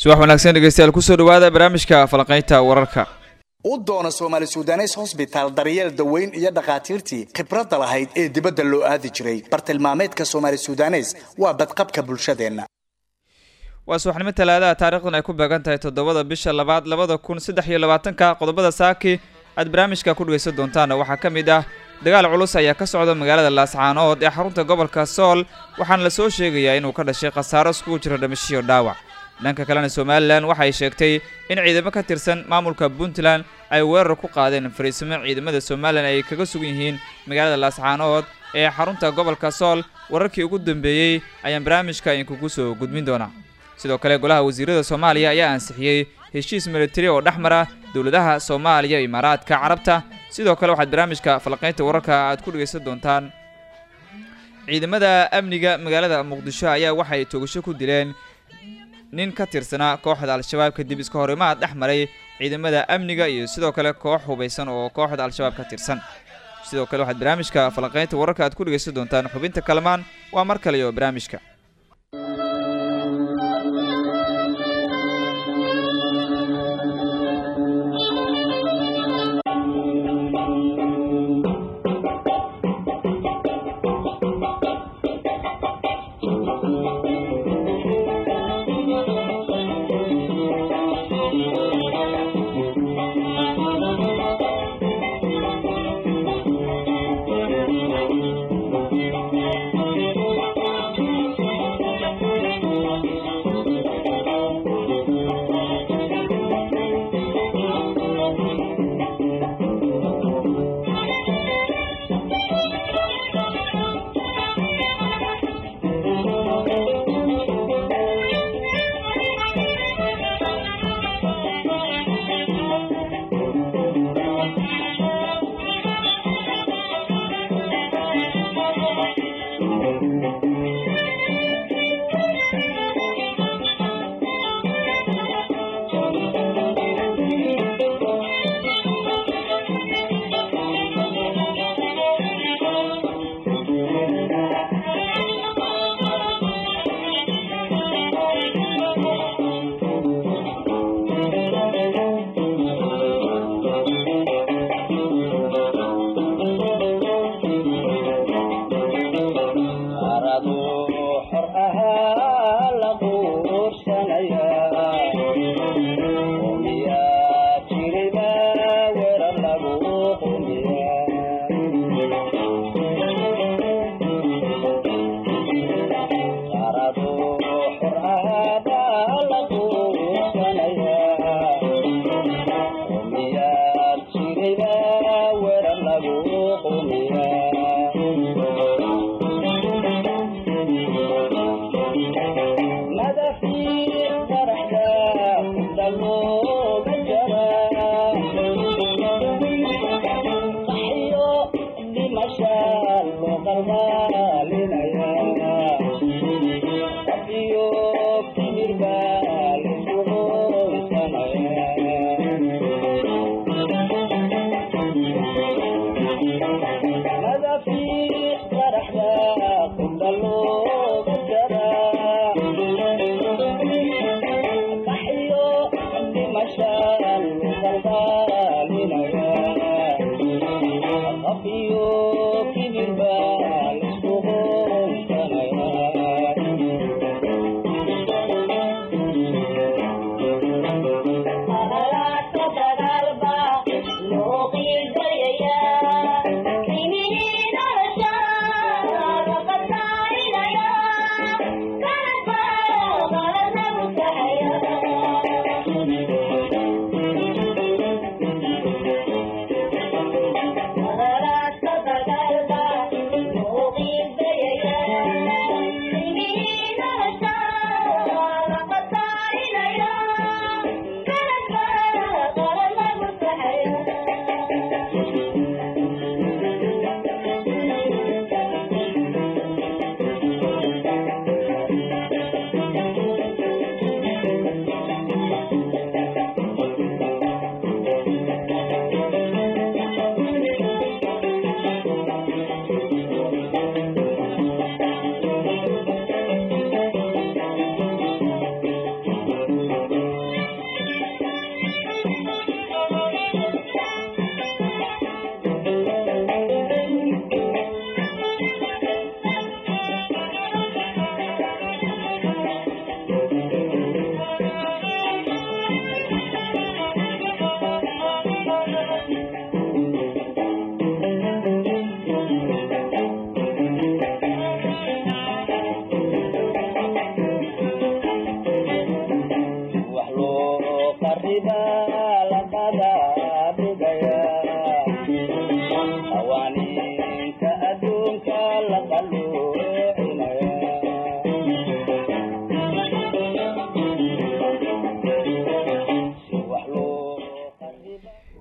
subax wanaagsan dhegeystayaal ku soo dhawaada barnaamijka falanqaynta wararka. U doona soomaali sudanes hosbitaal daryeel daweyn iyo dhakhaatiirtii khibradda lahayd ee dibadda loo aadi jiray. Bartilmaameedka soomaali sudanes waa badqabka bulshadeenna. Waa subaxnimo talaadaha taarikhdan ay ku beegan tahay toddobada bisha labaad labada kun saddex iyo labaatanka qodobada saaki. Aad barnaamijka ku dhegaysan doontaan waxaa ka mid ah dagaal culus ayaa ka socda magaalada laascaanood ee xarunta gobolka sool. Waxaana la soo sheegayaa inuu ka dhashay khasaaro iskugu jiro dhimashiyo dhaawac dhanka kalena somalilan waxay sheegtay in ciidamo ka tirsan maamulka puntland ay weerar ku qaadeen fariisimo ciidamada somalilan ay kaga sugan yihiin magaalada laascaanood ee xarunta gobolka sool. Wararkii ugu dambeeyey ayaan barnaamijka idinkugu soo gudmin doonaa. Sidoo kale golaha wasiirada soomaaliya ayaa ansixiyey heshiis militari oo dhex mara dowladaha soomaaliya iyo imaaraadka carabta. Sidoo kale waxaad barnaamijka falaqaynta wararka aad ku dhegaysan doontaan. Ciidamada amniga magaalada muqdisho ayaa waxay toogasho ku dileen nin ka tirsanaa kooxda al-shabaab kadib iska horimaad dhex maray ciidamada amniga iyo sidoo kale koox hubaysan oo kooxda al-shabaab ka tirsan. Sidoo kale waxaad barnaamijka falanqaynta wararka aad ku dhegaysan doontaan xubinta kalamaan. Waa mar kale iyo barnaamijka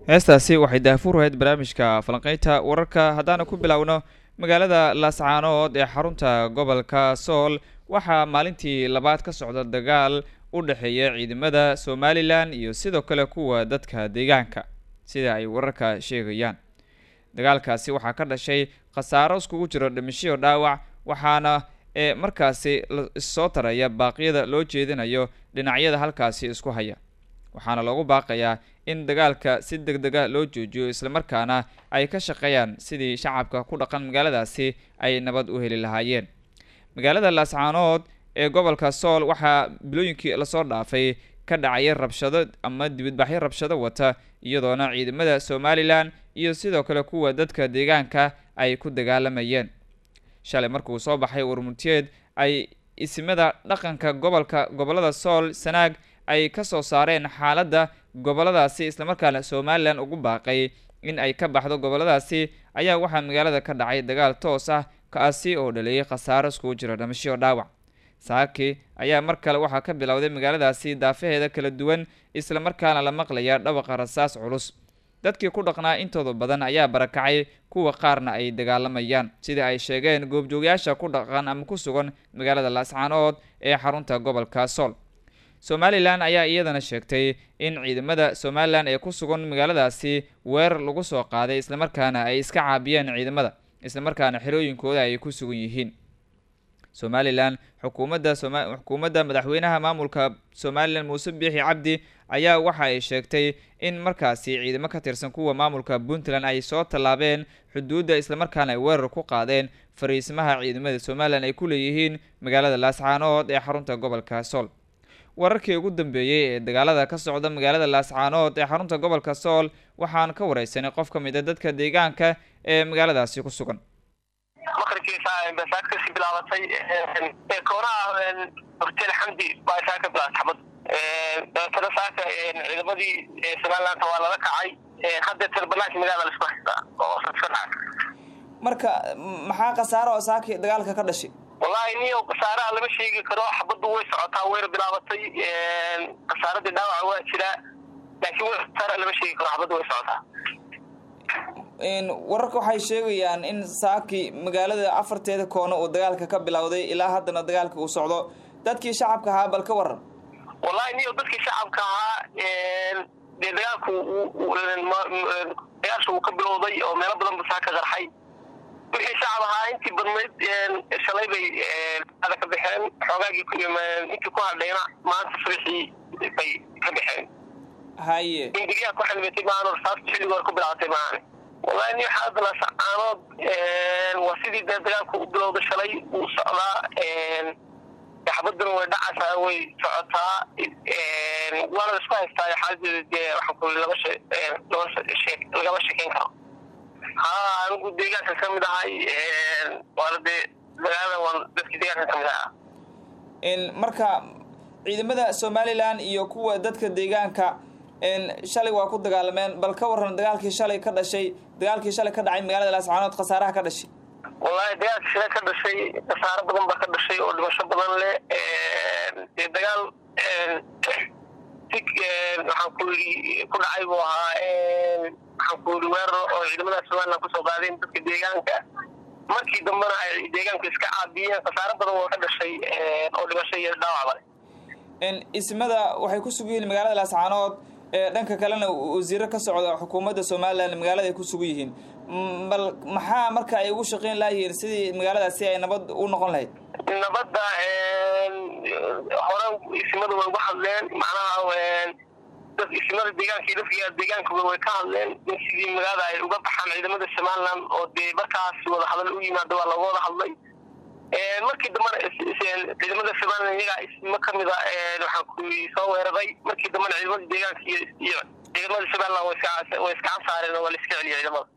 heestaasi waxay daafuur ahayd barnaamijka falanqeynta wararka. Haddaana ku biloawno magaalada laascaanood ee xarunta gobolka sool waxaa maalintii labaad ka socda dagaal u dhexeeya ciidamada somalilan iyo sidoo kale kuwa dadka deegaanka sida ay wararka sheegayaan. Dagaalkaasi waxaa ka dhashay khasaaro iskugu jiro dhimashiyo dhaawac waxaana ee markaasi issoo taraya baaqyada loo jeedinayo dhinacyada halkaasi isku haya waxaana loogu baaqayaa in dagaalka si deg dega loo joojiyo islamarkaana ay ka shaqeeyaan sidii shacabka ku dhaqan magaaladaasi ay nabad u heli lahaayeen. Magaalada laascaanood ee gobolka sool waxaa bilooyinkii la soo dhaafay ka dhacaya rabshado ama dibadbaxyo rabshado wata iyadoona ciidamada somalilan iyo sidoo kale kuwa dadka deegaanka ay ku dagaalamayeen. Shalay markuu soo baxay warmurtiyeed ay isimada dhaqanka gobolka gobollada sool sanaag ay ka soo saareen xaaladda goboladaasi islamarkaana somalilan ugu baaqay in ay ka baxdo goboladaasi ayaa waxaa magaalada ka dhacay dagaal toos ah kaasi oo dhaleeyay khasaaro iskugu jira dhamashiyo dhaawac. Saaki ayaa mar kale waxaa ka bilowday magaaladaasi daafaheeda kala duwan islamarkaana la maqlayaa dhawaqa rasaas culus. Dadkii ku dhaqnaa intooda badan ayaa barakacay kuwa qaarna ay dagaalamayaan sida ay sheegeen goobjoogyaasha ku dhaqan ama ku sugan magaalada laascaanood ee xarunta gobolka sool somalilan ayaa iyadana sheegtay in ciidamada somalilan ee ku sugan magaaladaasi weerar lagu soo qaaday islamarkaana ay iska caabiyeen ciidamada islamarkaana xerooyinkooda ay ku sugan yihiin. Somalilan xukuumadda madaxweynaha maamulka somalilan muuse biixi cabdi ayaa waxa ay sheegtay in markaasi ciidamo ka tirsan kuwa maamulka puntland ay soo tallaabeen xuduudda islamarkaana ay weerar ku qaadeen fariisimaha ciidamada somalilan ay ku leeyihiin magaalada laascaanood ee xarunta gobolka sool wararkii ugu dambeeyey ee dagaalada ka socda magaalada laascaanood ee xarunta gobolka sool waxaan ka wareysanay qof ka mid a dadka deegaanka ee magaaladaasi ku sugan maqribkiisa basaad ka sii bilaabatay koonaha hortel xamdi baa saa ka bilaabtay xabad saaka ciidamadii somaliland waa lala kacay haddeetana banaanka magaalada la isku haystaa oo marka maxaa khasaaro oo saaki dagaalka ka dhashay wallahi niyo khasaaraha lama sheegi karo xabaddu way socotaa wayna bilaabatay khasaaradii dhaawaca waa jiraa laakiin w khasaara lama sheegi karo xabaddu way socotaa. Wararka waxay sheegayaan in saaki magaalada afarteeda koono uu dagaalka ka bilowday ilaa haddana dagaalka uu socdo. Dadkii shacabka ahaa bal ka waran. Wallahi niyo dadkii shacabka ahaa dee dagaalku dagaalsha uu ka bilowday oo meelo badan basaa ka qarxay wixii shacab ahaa intii badnayd shalay bay ada ka baxeen. Xoogaagii intii ku hadhayna maanta subaxii bay ka baxeen. Haye. Ingiriyaa ku xilmitay maano rasaasta xilliga hore ku bilaabatay maane wallahi ni waxaa hadda laascaanood waa sidii dee dagaalku u bilowda shalay wuu socdaa xabaduna way dhacaysaa way socotaa waana la isku haystaa xaaladeeda dee waxaan ku laba lagama karo ha anigu deegaanka ka mid ahay waana dee magaalada waan dadkii deegaanka ka mid ahaa. Marka ciidamada somalilan iyo kuwa dadka deegaanka shalay waa ku dagaalameen bal ka waran dagaalkii shalay ka dhashay dagaalkii shalay ka dhacay magaalada laascaanood khasaaraha ka dhashay. Wallahi dagaalkii shalay ka dhashay khasaaro badan baa ka dhashay oo dhimasho badan leh dee dagaal si waxaan ku yidhi ku dhacay buu ahaa waxaan ku yidhi weerar oo ciidamada somaliland ku soo qaadeen dadka deegaanka. Markii dambena ay deegaanka iska caabiyeen khasaaro badan waa ka dhashay oo dhimasho iyo dhaawacba ismada waxay ku sugan yihiin magaalada laascaanood dhanka kalena wasiiro ka socda xukuumadda somalilan magaalada ay ku sugan yihiin. Bal maxaa marka ay ugu shaqeyn layihiin sidii magaaladaasi ay nabad u noqon lahayd? Nabadda hore isimada way uga hadleen macnaha dad isimada deegaanka iyo dadka deegaankuba way ka hadleen in sidii magaalada ay uga baxaan ciidamada somaliland oo dee markaas wada hadal u yimaado waa laga wada hadlay. Markii dambena ciidamada somalilan iyagaa ismo ka mid a waxaan ku soo weeraray markii dambena ciidamada deegaanka iyo ciidamada somaliland way iskacan saareen oo waa la iska celiyay ciidamada.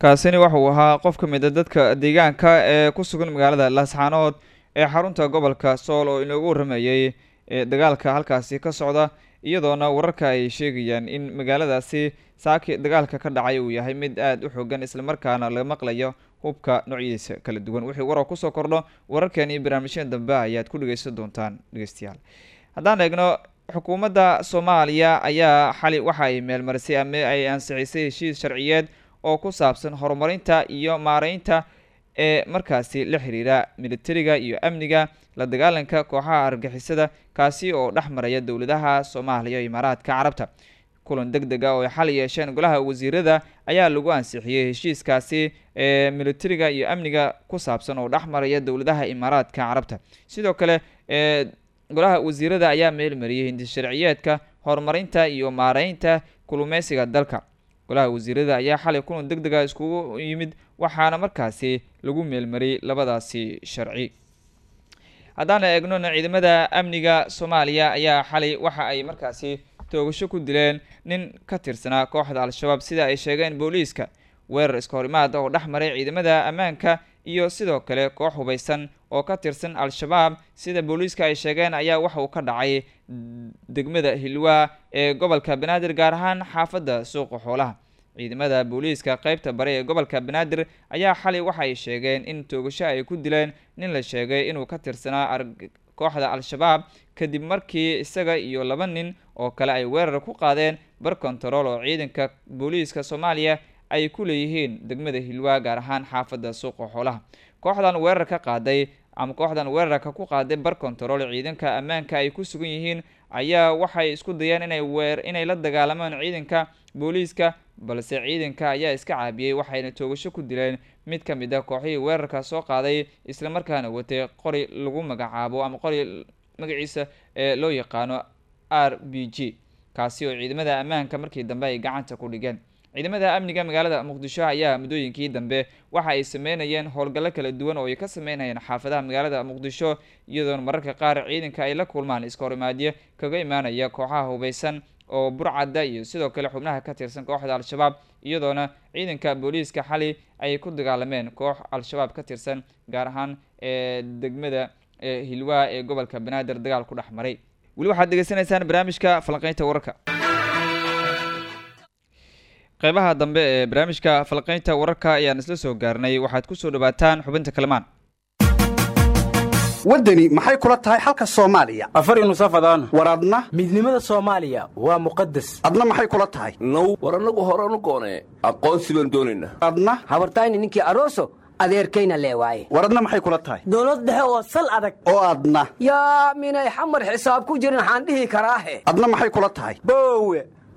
Kaasini waxauu ahaa qof ka mid a dadka deegaanka ee ku sugan magaalada laascaanood ee xarunta gobolka sool oo inoogu ee dagaalka halkaasi ka socda iyadoona wararka ay sheegayaan in magaaladaasi saaki dagaalka ka dhacay uu yahay mid aada u xoogan islamarkaana la maqlayo hubka noocyadiisa kala duwan. Wixii warar ku soo kordho wararkan iyo barnaamijyada dambe ayaad ku dhegeysan doontaan dhegeystayaal. Haddaan eegno xukuumadda soomaaliya ayaa xali waxa ay meelmarisay ama ay ansixisay heshiis sharciyeed oo ku saabsan horumarinta iyo maareynta ee markaasi la xiriira militariga iyo amniga la dagaalanka kooxaha argixisada kaasi oo dhex maraya dowladaha soomaaliya iyo imaaraadka carabta. Kulan deg deg a oo ay xal yeesheen golaha wasiirada ayaa lagu ansixiyey heshiiskaasi ee militariga iyo amniga ku saabsan oo dhex maraya dowladaha imaaraadka carabta. Sidoo kale golaha wasiirada ayaa meelmariyey hindi sharciyeedka horumarinta iyo maareynta kulumeysiga dalka golaha wasiirada ayaa xalay kulan deg dega iskugu yimid waxaana markaasi lagu meelmariyey labadaasi sharci. Haddaan eegnona ciidamada amniga soomaaliya ayaa xalay waxa ay markaasi toogasho ku dileen nin ka tirsanaa kooxda al-shabaab sida ay sheegeen booliiska. Weerar iska horimaad oo dhex maray ciidamada ammaanka iyo sidoo kale koox hubeysan oo ka tirsan al-shabaab sida booliiska ay sheegeen ayaa waxa uu ka dhacay degmada hilwaa ee gobolka banaadir gaar ahaan xaafadda suuqa xoolaha. Ciidamada booliiska qeybta bare ee gobolka banaadir ayaa xalay ay sheegeen in toogasho ay ku dileen nin la sheegay inuu ka tirsanaa kooxda al-shabaab kadib markii isaga iyo laba nin oo kale ay weerar ku qaadeen bar kontarool oo ciidanka booliiska soomaaliya ay ku leeyihiin degmada hilwaa gaar ahaan xaafadda suuqa xoolaha kooxdan weerar ka qaaday ama kooxdan weerarka ku qaaday bar kontarool ciidanka ammaanka ay ku sugan yihiin ayaa waxay isku dayeen inay weer inay la dagaalamaan ciidanka booliiska balse ciidanka ayaa iska caabiyey waxayna toogasho ku dileen. Mid ka mid a kooxihii weerarka soo qaaday islamarkaana watay qori lagu magacaabo ama qori magaciisa ee loo yaqaano r b g kaasi oo ciidamada ammaanka markii dambe ay gacanta ku dhigeen ciidamada amniga magaalada muqdisho ayaa muddooyinkii dambe waxa ay sameynayeen howlgallo kala duwan oo ay ka sameynayeen xaafadaha magaalada muqdisho iyadoona mararka qaar ciidanka ay la kulmaan iska horimaadyo kaga imaanaya kooxaha hubeysan oo burcadda iyo sidoo kale xubnaha ka tirsan kooxda al-shabaab iyadoona ciidanka booliiska xali ay ku dagaalameen koox al-shabaab ka tirsan gaar ahaan ee degmada hilwaa ee gobolka banaadir dagaal ku dhex maray. Weli waxaad degeysanaysaan barnaamijka falanqeynta wararka qeybaha dambe ee barnaamijka falqeynta wararka ayaan isla soo gaarnay. Waxaad ku soo dhawaataan xubinta kalamaan. Waddani maxay kula tahay xalka soomaaliya? Afar nusafadaan war adna? Midnimada soomaaliya waa muqadas adna maxay kula tahay? Now war annagu horanu goonee aqoonsi baan doonaynaa adna? Habartayni ninkii aroso adeerkayna lee waaye. War adna maxay kula tahay? Dowlad dhexe oo sal adag. Oo adna. Yaa minay xamar xisaab ku jirin waxaan dhihi karaahe adna maxay kula tahay? Boowe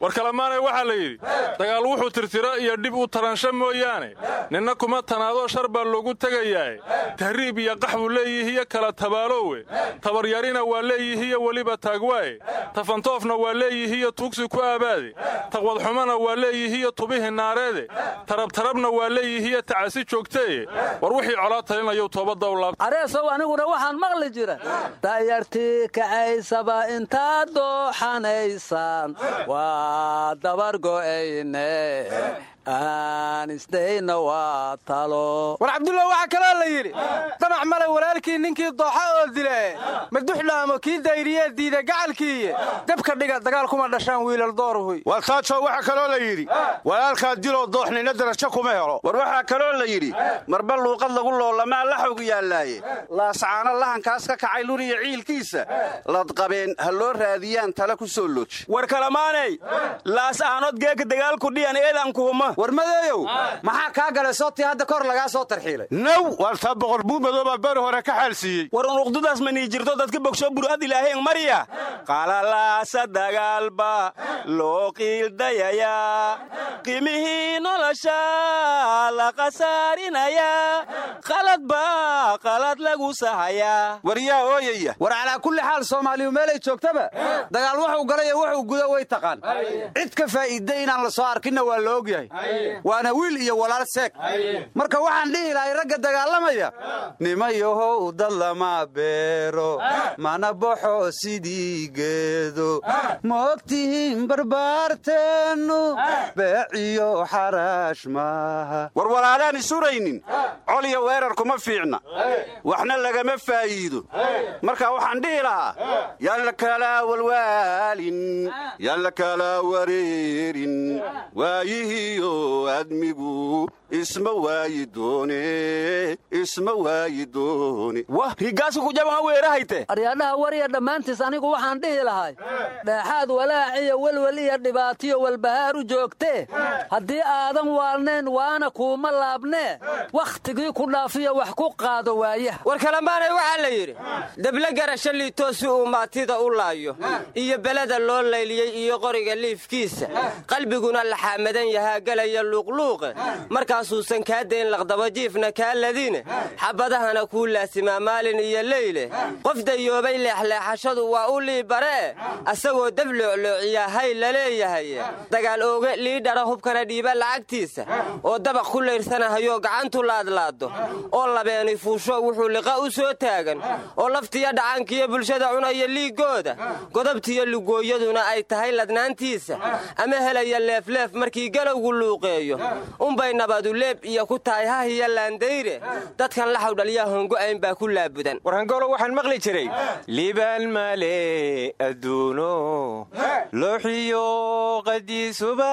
war kalamaanay waxaa la yidhi dagaal wuxuu tirtiro iyo dhib u taransho mooyaane. Ninna kuma tanaadoo shar baa loogu tegayaae tahriib iyo qax buu leeyihiyo kala tabaaloowe. Tabaryarina waa leeyihiyo weliba taagwaaye tafantoofna waa leeyihiyo tuugsi ku aabaade. Taqwadxumana waa leeyihiyo tubihi naareede. Tarabtarabna waa leeyihiyo tacasi joogtee. War wixii colaa talinayou toobadda u laabta areesow aniguna waxaan maqli jira. Dayartii kacaysaba intaad dooxanaysaan waa dabargo'ayne war cabdulla waxaa kaloo la yidhi damac male walaalkii ninkii dooxa oo dile. Maduxdhaamo kii dayriyee diida gacalkiiye dabka dhiga dagaal kuma dhashaan wiilal dooruhuy war taajo waxaa kaloo la yidhi walaalkaa diloo dooxnina darajo kuma helo. War waxaa kaloo la yidhi marba luuqad lagu loolamaa laxawgu yaallaaye. Laascaano lahankaas ka kacay luriya ciilkiisa. Ladqabeen ha loo raadiyaan tale ku soo looji. War kalamaanay laas aanood geeka dagaalku dhiyan eedankuhuma war madeeyow maxaa kaa galay? Sootii hadda kor lagaa soo tarxiilay. Naw war taa boqor buumadoobaa beri hore ka xaalsiiyey. War unuqdudaas manii jirto dadka bogsho bur'ad ilaaheen marya qalalaasa dagaalba loo qiildayayaa qimihii nolosha la khasaarinayaa. Qalad baa qalad lagu sahayaa. War yaa ooyaya. War calaa kulli xaal soomaaliyu meelay joogtaba. Dagaal wuxuu galay wuxuu gudo way taqaan. Cid ka faa'iidday inaan la soo arkinna waa la ogyahay waana wiil iyo walaal seeg. Marka waxaan dhihi lahay ragga dagaalamaya nimayahow dad lama beero mana baxo sidii geedo ma ogtihiin barbaarteennu beeciyo xaraash maaha war walaalaan isuraynin col iyo weerar kuma fiicna. Waxna lagama faa'iido. Marka waxaan dhihi lahaa yaan la kala walwaalin yaan la kala wareerin waayihiyo admigu isma waayi doone isma waayi doone wah rigaaska kujaban weerahayte aryaadhaha warya dhammaantiis anigu waxaan dhihi lahay. Dheexaad walaaciyo welwel iyo dhibaatiyo walbahaar u joogtee haddii aadan waalnayn waana kuuma laabnee wakhtigii ku dhaafiyo wax ku qaado waayaha. War kalamaanay waxaa la yidhi dable garasho liitoo si uu maatida u laayo iyo beleda loo layliyey iyo qoriga liifkiisa. Qalbiguna laxaamadan yahaa gelaya luuqluuqe markaasuusan kaa dayn laqdabajiifna kaa ladine xabadahana kuu laasimaa maalin iyo leyle. Qof dayoobay leexleexashadu waa u liibaree asagoo dab loocloociyaa hay la leeyahay. Dagaal ooge liidhara hubkana dhiiba lacagtiisa. Oo dabaq ku layrsanahayo gacantu laadlaado oo labeeni fuusho wuxuu liqa u soo taagan. Oo laftiyo dhacaankiyo bulshada cunaya liiggooda godobtiyo lugooyaduna ay tahay ladnaantiisa. Ama helaya leefleef markii galowgu luuqeeyo. Unbay nabadu leeb iyo ku tahay hahiyo laandayre dadkan la xawdhalyaa hongo'ayn baa ku laabudan. Warhangolo waxaan maqli jiray liibaan male adduuno. Looxiyo qadiisuba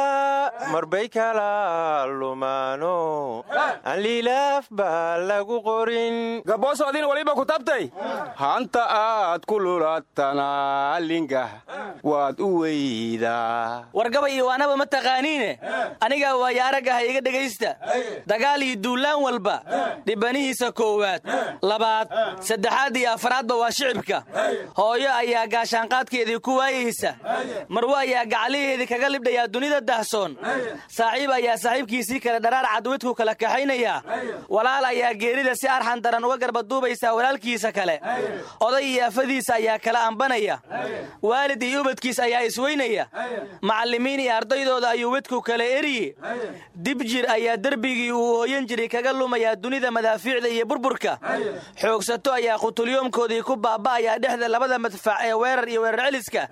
marbay kala lumaano. Aan liilaaf baa lagu qorin. Gaboosoodin waliba ku tabtay. Hanta aad ku lulatana lingah waad u weydaa. Wargaba iyo waanaba ma taqaaniine? Aniga waayo araggaha iga dhegaysta dagaal iyo duullaan walba. Dhibanihiisa koowaad. Labaad saddexaad iyo afraadba waa shicibka. Hooyo ayaa gaashaanqaadkeedii ku waayaysa marwe ayaa gacaliheedii kaga libdhayaa dunida dahsoon. Saaxiib ayaa saaxiibkiisii kale dharaar cadwidku kala kaxaynayaa walaal ayaa geerida si arxan daran uga garbaduubaysaa walaalkiisa kale. Oday iyo afadiisa ayaa kala ambanaya waalid iyo ubadkiis ayaa isweynaya. Macallimiin iyo ardaydooda ayuu wedku kala eriye dib jir ayaa derbigii uu hooyan jiray kaga lumayaa dunida madaafiicda iyo burburka. Xoogsato ayaa qutulyoomkoodii ku baaba'ayaa dhexda labada madfac ee weerar iyo weerar celiska.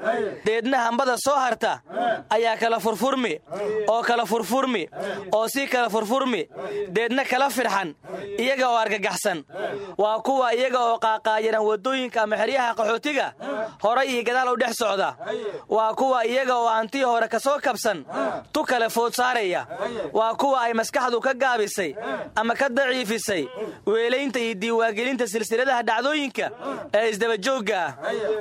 Deedna hambada soo harta ayaa kala furfurmi oo kala furfurmi oo sii kala furfurmi. Deedna kala firxan iyaga oo argagaxsan waa kuwa iyaga oo qaaqaayaran waddooyinka ama xeryaha qaxootiga horay iyo gadaal u dhex socda. Waa kuwa iyaga oo aantii hore ka soo kabsan tu kale food saaraya. Waa kuwa ay maskaxdu ka gaabisay ama ka daciifisay weelaynta iyo diiwaangelinta silsiladaha dhacdooyinka ee isdabajoogga ah.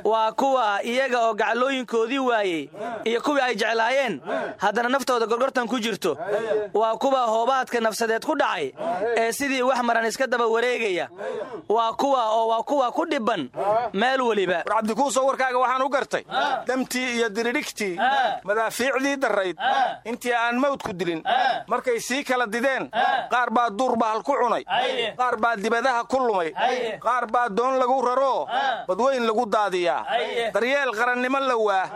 Waa kuwa iyaga oo gaclooyinkoodii waayey iyo kuwii ay jeclaayeen. Haddana naftooda gorgortan ku jirto. Waa kuwa hoobaadka nafsadeed ku dhacay ee sidii wax maran iska daba wareegaya. Waa kuwa oo waa kuwa ku dhibban meel weliba war cabdikuusow warkaaga waxaan u gartay. Damtii iyo diridhigtii madaafiicdii darrayd intii aan mawdku dilin markay sii kala dideen qaar baa duur bahal ku cunay. Qaar baa dibadaha ku lumay. Qaar baa doon lagu raroo badweyn lagu daadiyaa. Daryeel qarannimo la waa.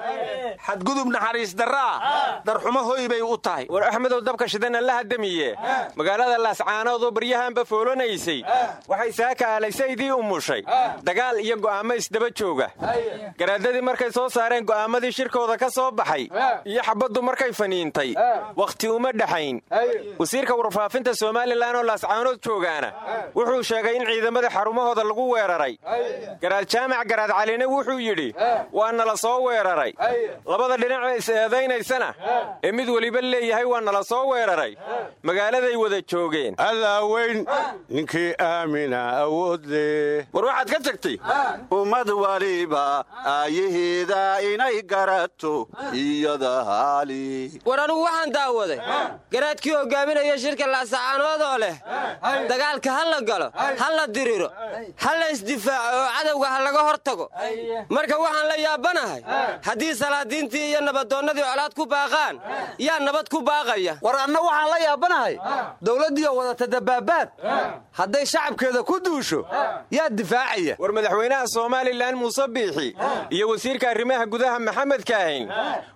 Xadgudub naxariis darraa darxumo hoy bay u tahay. War axmedow dabka shidan alla hadamiye. Magaalada laascaanoodoo baryahanba foolanaysay. Waxay saaka alaysaydii umushay dagaal iyo go'aamo isdaba jooga. Garaadadii markay soo saareen go'aamadii shirkooda ka soo baxay. Iyo xabaddu markay faniintay. Wakhti uma dhexayn wasiirka warfaafinta somalilan oo laascaanood joogaana. Wuxuu sheegay in ciidamadii xarumahooda lagu weeraray. Garaad jaamac garaad caline wuxuu yidhi waa nala soo weeraray. Labada dhinacee is eedaynaysana ee mid weliba leeyahay waa nala soo weeraray. Magaaladay wada joogeen. Allaaweyn ninkii aamina awood leh war waxaad ka tagtay? Ummad waliba aayaheeda inay garato iyada haali. War anugu waxaan daawaday garaadkii hogaaminaya iyo shirka laasacaanoodoo leh dagaalka ha la galo ha la diriro ha la isdifaaco oo cadowga ha laga hor tago marka waxaan la yaabanahay haddii salaadiintii iyo nabadoonnadii colaad ku baaqaan yaa nabad ku baaqaya. War anna waxaan la yaabanahay dowladdiioo wadata dabaabaad hadday shacabkeeda ku duusho yaa difaacaya. War madaxweynaha somalilan muuse biixi iyo wasiirka arrimaha gudaha maxamed kaahin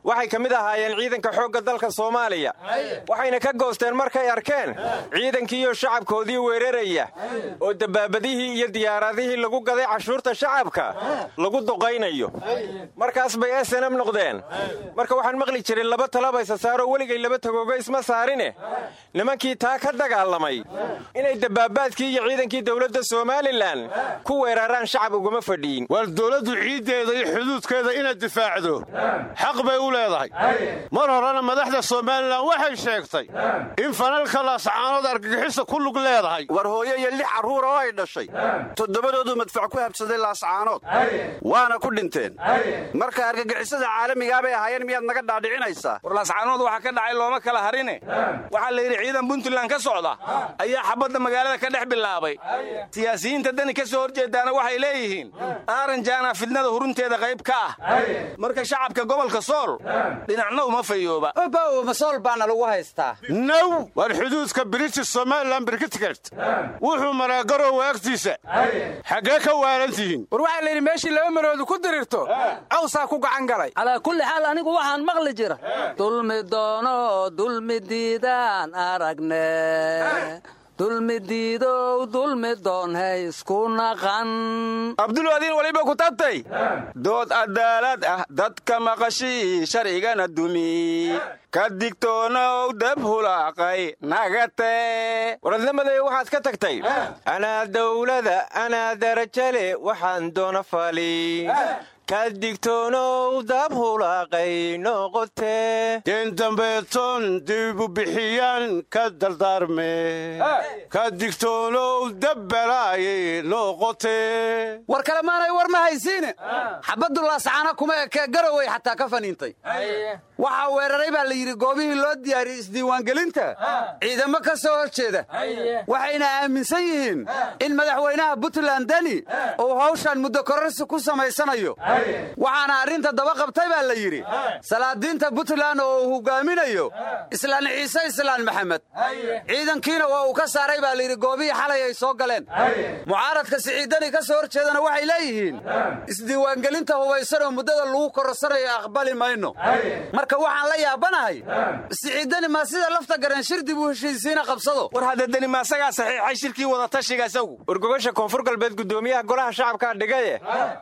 waxay ka mid ahaayeen ciidanka xoogga dalka soomaaliya. Waxayna ka goosteen markay arkeen. Ciidankiiyo shacabkoodii weeraraya. Oo dabaabadihii iyo diyaaradihii lagu gaday cashuurta shacabka lagu duqaynayo. Markaas bay snm noqdeen. Marka waxaan maqli jirin laba talabaysa saaroo weligay laba tagoogo isma saarine. Nimankii taa ka dagaalamay inay dabaabaadkii iyo ciidankii dowladda somalilan ku weeraraan shacab uguma fadhiyin war dowladdu ciiddeeda iyo xuduudkeeda inay difaacdo. Xaq bay u leedahay. Mar horena madaxda somalilan waxay sheegtay. In fanalka laascaanood argagixisa ku lug leedahay. War hooyo iyo lix carruura oo ay dhashay. Toddobadoodu madfac ku habsaday laascaanood waana ku dhinteen. Marka argagixisada caalamigaa bay ahaayeen miyaad naga dhaadhicinaysaa. War laascaanood waxaa ka dhacay looma kala harine. Waxaa la yidhi ciidan puntland ka socda. Ayaa xabadda magaalada ka dhex bilaabay. Siyaasiyiinta dani ka soo horjeedaana waxay leeyihiin aaranjaana fidnada hurunteeda qayb ka ah. Marka shacabka gobolka sool dhinacna uma fayooba. Masool baana lagu haystaa? Now war xuduudka british somalilan brikitgert wuxuu maraa garowa agtiisa xaggee ka waalan tihiin war waxaa layidhi meeshii laba maroodu ku dirirto cawsaa ku gacan galay. Calaa kulli xaal anigu waxaan maqli jira. Dulmi doono dulmi diidaan aragne dulmidiidow dulmi doonhay isku naqan abdulwadiin weliba ku tabtay dood cadaalad ah dadka maqashii sharcigana dumi. Ka digtoonow dab hulaaqay nagate. Waradnimaday waxaad ka tagtay? Anaa dawlada anaa darajale waxaan doona fali ka digtoonow dab hulaaqay noqote. Deen dambeetoon dibu bixiyaan ka dardaarme ka digtoonow dabbalaayay noqote war kale maanay war ma haysiine xabaddu laascaana kuma ekee garoway xataa ka faniintay. Waxaa weeraray baa la yidhi goobihii loo diyaariyey isdiiwaangelinta ciidamo ka soo hor jeeda waxayna aaminsan yihiin in madaxweynaha puntland deni uu hawshan muddo kororsi ku samaysanayo waxaana arrinta daba qabtay baa la yidhi. Salaadiinta puntland oo uu hogaaminayo. Islaan ciise islaan maxamed. Ciidankiina waa uu ka saaray baa layidhi goobihii xalay ay soo galeen. Mucaaradka siciidani ka soo hor jeedana waxay leeyihiin. Isdiiwaangelinta hubaysanoo muddada lagu kororsanayo aqbali mayno. Marka waxaan la yaabanahay siciidani maa sida lafta gareen shir dib u heshiisiina qabsado. War haddadeni maasagaa saxiixay shirkii wadatashiga isagu. Wargogosha koonfur galbeed gudoomiyaha golaha shacabkaa dhigaye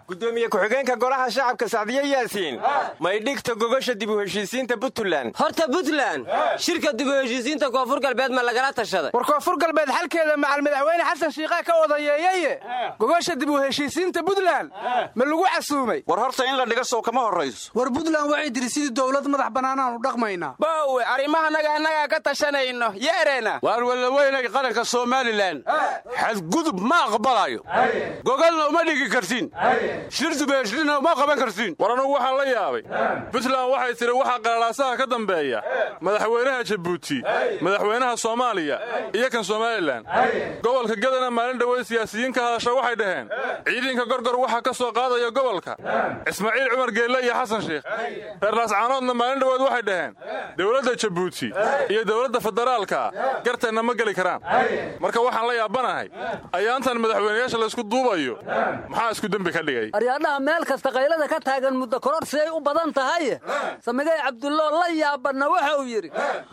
gudoomiye ku-xigeenka golaha shacabka sacdiye yaasiin may dhigta gogosha dib u heshiisiinta puntland. Horta puntland. Shirka dib u heshiisiinta koonfur galbeed ma lagala tashaday. War koonfur galbeed xalkeeda macal madaxweyne xasan shiiqaa ka odayeeyeye gogosha dib u heshiisiinta puntland. Ma lagu casuumay. War horta in la dhiga sow kama horrayso. War puntland waxay tiri sidii dowlad madax bannaanaanu dhaqmaynaa baawe arrimahanaga annagaa ka tashanayno yeereena waar wallaweynay qaranka somalilan xadgudub ma aqbalayo gogolna uma dhigi kartiin shirdubeeshlina uma qaban kartiin war anugu waxaan la yaabay. Puntland waxay tidhi waxaa qalalaasaha ka dambeeya. Madaxweynaha jabuuti madaxweynaha soomaaliya iyo kan somalilan gobolka gadana maalin dhoweyn siyaasiyiin ka hadasha waxay dhaheen. Ciidanka gorgor waxaa ka soo qaadaya gobolka. Ismaaciil cumar geelle iyo xasan sheikh. Reer laascaanoodna maalin dhoweed waxay dhaheen. Dowladda jabuuti iyo dowladda federaalka garteenna ma geli karaan. Marka waxaan la yaabanahay ayaantan madaxweynayaasha laysku duubayo maxaa isku dembi ka dhigay aryaadhaha meel kasta qaylada ka taagan muddo kororsi ay u badan tahay. Samigay cabdulloo la yaabanna waxa uu yidhi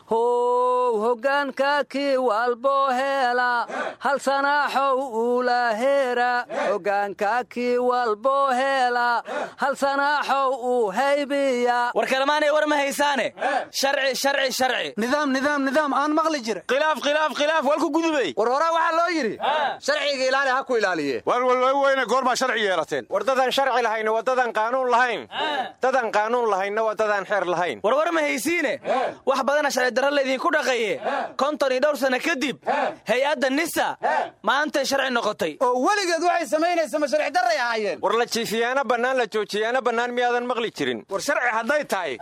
how hoggaanka kii walbo heela hal sanaaxow uula heera hoggaanka kii walbo heela hal sanaaxow uu haybiya. War kalemaanay war ma haysaane? Sharci sharci sharci. Nidaam nidaam nidaam aan maqli jira khilaaf khilaaf khilaaf walku gudubay. War horaa waxaa loo yidhi sharciga ilaali ha ku ilaaliye. Waar walweyne goormaa sharci yeelateen. War dadaan sharci lahayn waa dadaan qaanuun lahayn. Dadaan qaanuun lahaynna waa dadaan xeer lahayn. Warwar ma haysiine? Wax badana sharci darro laydinku dhaqaye. Konton iyo dhowr sanno kadib hay'adda nisa maantay sharci noqotay. Oo weligeed waxay samaynaysa ma sharci darray ahaayeen? War la jiifiyaana bannaan la joojiyaana bannaan miyaadan maqli jirin. War sharci hadday tahay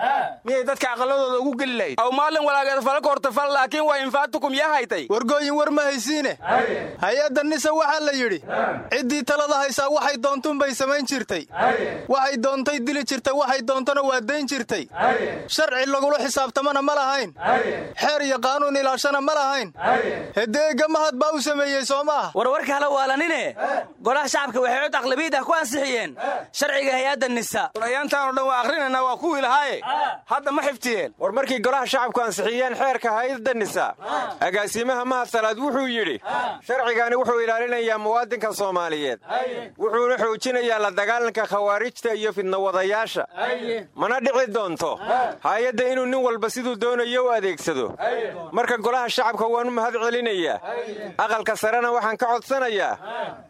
miyay dadka aqalladooda ugu geli lahayd? Aw maalin walaageed falka horta fal laakiin waa infaatukum yaa haytay. Wargooyin war ma haysiine? Hay'adda nisa waxaa la yidhi ciddii talada haysaa waxay doontunbay samayn jirtay waxay doontay dili jirtay waxay doontana waa dayn jirtay. Sharci lagula xisaabtamana ma lahayn. Xeer iyo qaanuun ilaashana ma lahayn. Hedeega mahad baa u sameeyey soo maaha warwarka hala waalanine? Golaha shacabka waxay cod aqlabiid ah ku ansixiyeen. Sharciga hay'adda nisa. Ayaantaanoo dhan waa akhrinaynaa waa kuwii lahaaye. Hadda ma xiftiyeen. War markii golaha shacabku ansixiyeen xeerka hay'adda nisa agaasimaha mahad salaad wuxuu yidhi sharcigani wuxuu ilaalinayaa muwaadinka soomaaliyeed. Wuxuuna xoojinayaa la dagaalanka khawaarijta iyo fidnawadayaasha mana dhici doonto. Hay'adda inuu nin walba siduu doonayo u adeegsado. Marka golaha shacabka waanu mahad celinayaa aqalka sarena waxaan ka codsanayaa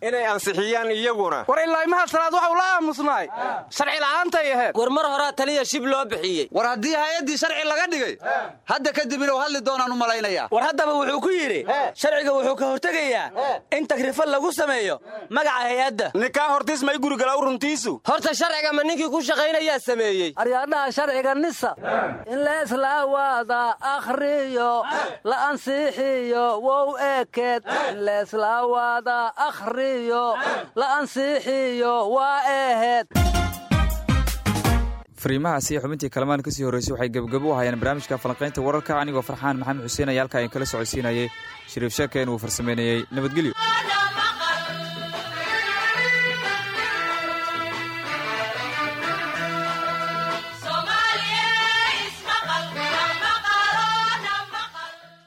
inay ansixiyaan iyaguna. War ilaa mahad salaad waxau la aamusnaay. Sharci la'aantay ahayd. War mar horaa taliya shib loo bixiyey. War haddii hay'addii sharci laga dhigay hadda kadib inuu hadli doonaan u malaynayaa. War haddaba wuxuu ku yidhi sharciga wuxuu ka hortegayaa in takrifal lagu sameeyo magaca hay'adda. Ninkaa hortiis may gurigala u runtiisu horta sharciga ma ninkii ku shaqaynayaa sameeyey? Aryaadhaha sharciga nisa. In leesla waada akhriyo la ansiixiyo wow ekeed. In leesla waada akhriyo la ansiixiyo waa eheed. Fariimahaasi xubintii kalamaan ka sii horreysay waxay gebgabo u hayeen barnaamijka falanqaynta wararka anigoo farxaan maxamed xuseen ayaa halkaa in kala socodsiinayay. Shariif sheekeen uu farsameynayey nabadgelyo